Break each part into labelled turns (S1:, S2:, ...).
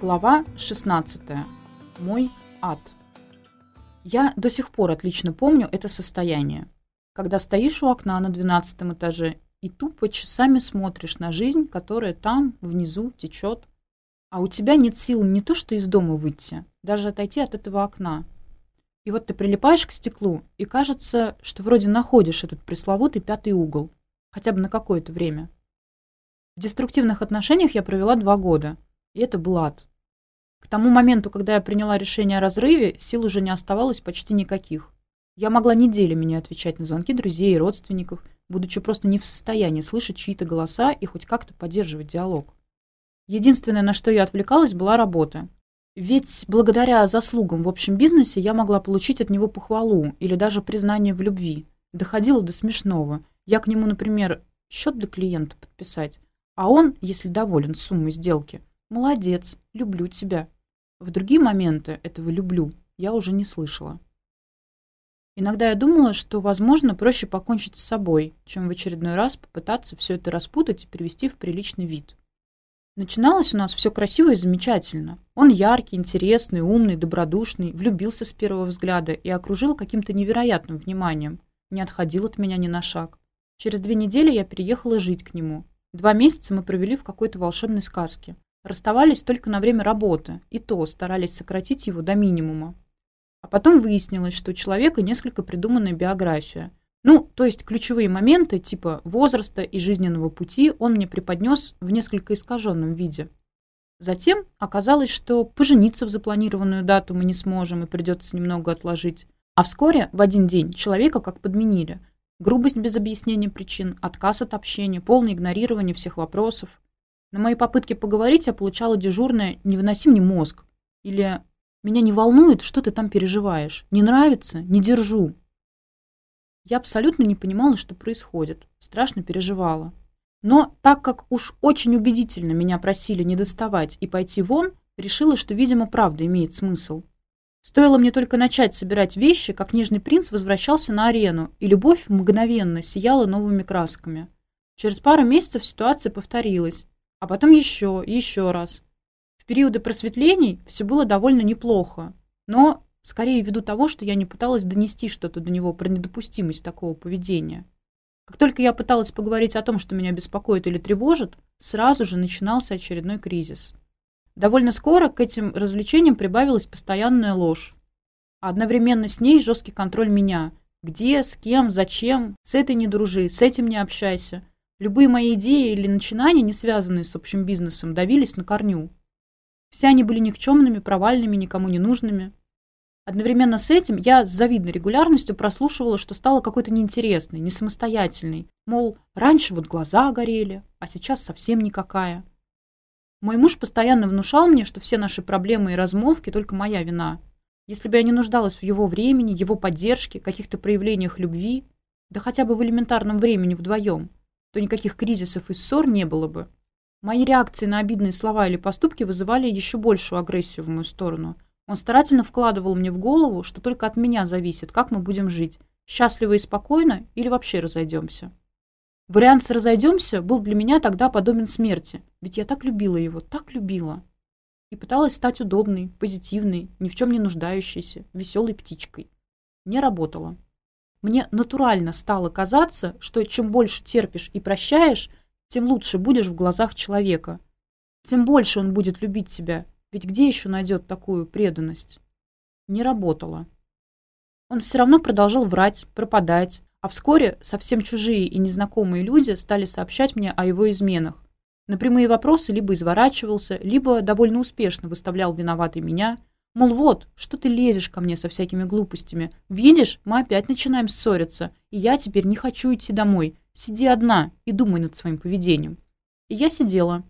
S1: Глава 16. Мой ад. Я до сих пор отлично помню это состояние, когда стоишь у окна на двенадцатом этаже и тупо часами смотришь на жизнь, которая там, внизу, течет. А у тебя нет сил не то что из дома выйти, даже отойти от этого окна. И вот ты прилипаешь к стеклу, и кажется, что вроде находишь этот пресловутый пятый угол, хотя бы на какое-то время. В деструктивных отношениях я провела два года, и это был ад. К тому моменту, когда я приняла решение о разрыве, сил уже не оставалось почти никаких. Я могла неделями не отвечать на звонки друзей и родственников, будучи просто не в состоянии слышать чьи-то голоса и хоть как-то поддерживать диалог. Единственное, на что я отвлекалась, была работа. Ведь благодаря заслугам в общем бизнесе я могла получить от него похвалу или даже признание в любви. Доходило до смешного. Я к нему, например, счет для клиента подписать, а он, если доволен суммой сделки, молодец, люблю тебя. В другие моменты этого «люблю» я уже не слышала. Иногда я думала, что, возможно, проще покончить с собой, чем в очередной раз попытаться все это распутать и привести в приличный вид. Начиналось у нас все красиво и замечательно. Он яркий, интересный, умный, добродушный, влюбился с первого взгляда и окружил каким-то невероятным вниманием. Не отходил от меня ни на шаг. Через две расставались только на время работы, и то старались сократить его до минимума. А потом выяснилось, что у человека несколько придуманная биография. Ну, то есть ключевые моменты типа возраста и жизненного пути он мне преподнес в несколько искаженном виде. Затем оказалось, что пожениться в запланированную дату мы не сможем и придется немного отложить. А вскоре, в один день, человека как подменили. Грубость без объяснения причин, отказ от общения, полное игнорирование всех вопросов. На мои попытки поговорить я получала дежурное «не выноси мне мозг» или «меня не волнует, что ты там переживаешь, не нравится, не держу». Я абсолютно не понимала, что происходит, страшно переживала. Но так как уж очень убедительно меня просили не доставать и пойти вон, решила, что, видимо, правда имеет смысл. Стоило мне только начать собирать вещи, как Нежный принц возвращался на арену, и любовь мгновенно сияла новыми красками. Через пару месяцев ситуация повторилась, А потом еще и еще раз. В периоды просветлений все было довольно неплохо, но скорее ввиду того, что я не пыталась донести что-то до него про недопустимость такого поведения. Как только я пыталась поговорить о том, что меня беспокоит или тревожит, сразу же начинался очередной кризис. Довольно скоро к этим развлечениям прибавилась постоянная ложь. А одновременно с ней жесткий контроль меня. Где, с кем, зачем, с этой не дружи, с этим не общайся. Любые мои идеи или начинания, не связанные с общим бизнесом, давились на корню. Все они были никчемными, провальными, никому не нужными. Одновременно с этим я с завидной регулярностью прослушивала, что стало какой-то неинтересной, не самостоятельной. Мол, раньше вот глаза горели, а сейчас совсем никакая. Мой муж постоянно внушал мне, что все наши проблемы и размолвки только моя вина. Если бы я не нуждалась в его времени, его поддержке, каких-то проявлениях любви, да хотя бы в элементарном времени вдвоем, то никаких кризисов и ссор не было бы. Мои реакции на обидные слова или поступки вызывали еще большую агрессию в мою сторону. Он старательно вкладывал мне в голову, что только от меня зависит, как мы будем жить, счастливо и спокойно или вообще разойдемся. Вариант с «разойдемся» был для меня тогда подобен смерти, ведь я так любила его, так любила. И пыталась стать удобной, позитивной, ни в чем не нуждающейся, веселой птичкой. мне натурально стало казаться, что чем больше терпишь и прощаешь, тем лучше будешь в глазах человека. Тем больше он будет любить тебя, ведь где еще найдет такую преданность? Не работало. Он все равно продолжал врать, пропадать, а вскоре совсем чужие и незнакомые люди стали сообщать мне о его изменах. На прямые вопросы либо изворачивался, либо довольно успешно выставлял виноватой меня – Мол, вот, что ты лезешь ко мне со всякими глупостями. Видишь, мы опять начинаем ссориться, и я теперь не хочу идти домой. Сиди одна и думай над своим поведением. И я сидела.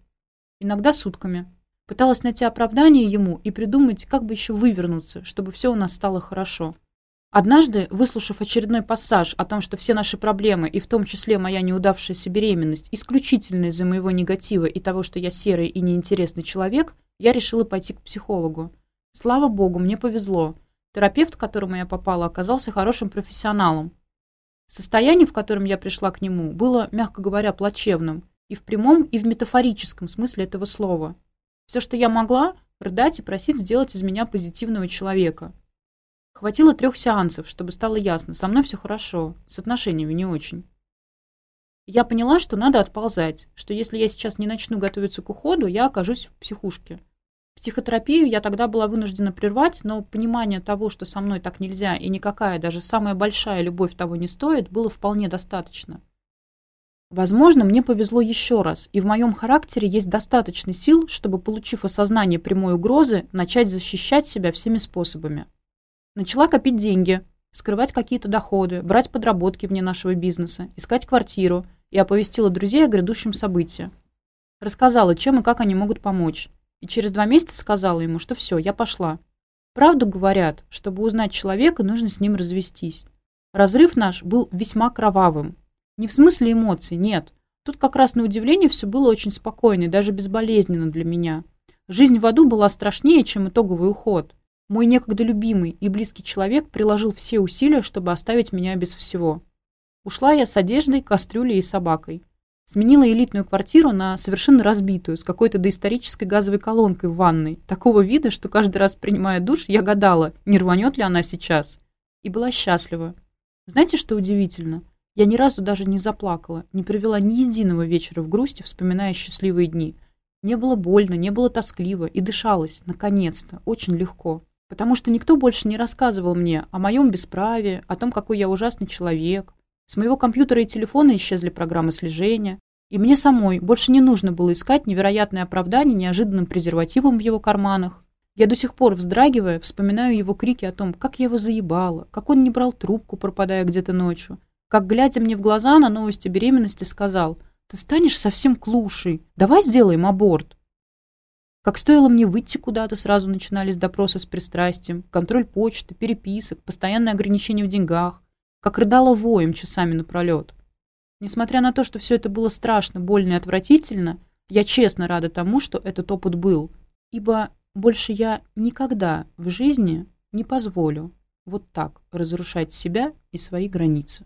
S1: Иногда сутками. Пыталась найти оправдание ему и придумать, как бы еще вывернуться, чтобы все у нас стало хорошо. Однажды, выслушав очередной пассаж о том, что все наши проблемы, и в том числе моя неудавшаяся беременность, исключительно из-за моего негатива и того, что я серый и неинтересный человек, я решила пойти к психологу. Слава богу, мне повезло. Терапевт, к которому я попала, оказался хорошим профессионалом. Состояние, в котором я пришла к нему, было, мягко говоря, плачевным. И в прямом, и в метафорическом смысле этого слова. Все, что я могла, рыдать и просить сделать из меня позитивного человека. Хватило трех сеансов, чтобы стало ясно, со мной все хорошо, с отношениями не очень. Я Психотерапию я тогда была вынуждена прервать, но понимание того, что со мной так нельзя и никакая даже самая большая любовь того не стоит, было вполне достаточно. Возможно, мне повезло еще раз, и в моем характере есть достаточно сил, чтобы, получив осознание прямой угрозы, начать защищать себя всеми способами. Начала копить деньги, скрывать какие-то доходы, брать подработки вне нашего бизнеса, искать квартиру и оповестила друзей о грядущем событии. Рассказала, чем и как они могут помочь. И через два месяца сказала ему, что все, я пошла. Правду говорят, чтобы узнать человека, нужно с ним развестись. Разрыв наш был весьма кровавым. Не в смысле эмоций, нет. Тут как раз на удивление все было очень спокойно и даже безболезненно для меня. Жизнь в аду была страшнее, чем итоговый уход. Мой некогда любимый и близкий человек приложил все усилия, чтобы оставить сменила элитную квартиру на совершенно разбитую, с какой-то доисторической газовой колонкой в ванной, такого вида, что каждый раз, принимая душ, я гадала, не рванет ли она сейчас. И была счастлива. Знаете, что удивительно? Я ни разу даже не заплакала, не провела ни единого вечера в грусти, вспоминая счастливые дни. Не было больно, не было тоскливо и дышалось, наконец-то, очень легко. Потому что никто больше не рассказывал мне о моем бесправии, о том, какой я ужасный человек, с моего компьютера и телефона исчезли программы слежения. И мне самой больше не нужно было искать невероятное оправдание неожиданным презервативом в его карманах. Я до сих пор, вздрагивая, вспоминаю его крики о том, как я его заебала, как он не брал трубку, пропадая где-то ночью, как, глядя мне в глаза на новости беременности, сказал «Ты станешь совсем клушей, давай сделаем аборт». Как стоило мне выйти куда-то, сразу начинались допросы с пристрастием, контроль почты, переписок, постоянное ограничение в деньгах, как рыдала воем часами напролет. Несмотря на то, что все это было страшно, больно и отвратительно, я честно рада тому, что этот опыт был, ибо больше я никогда в жизни не позволю вот так разрушать себя и свои границы.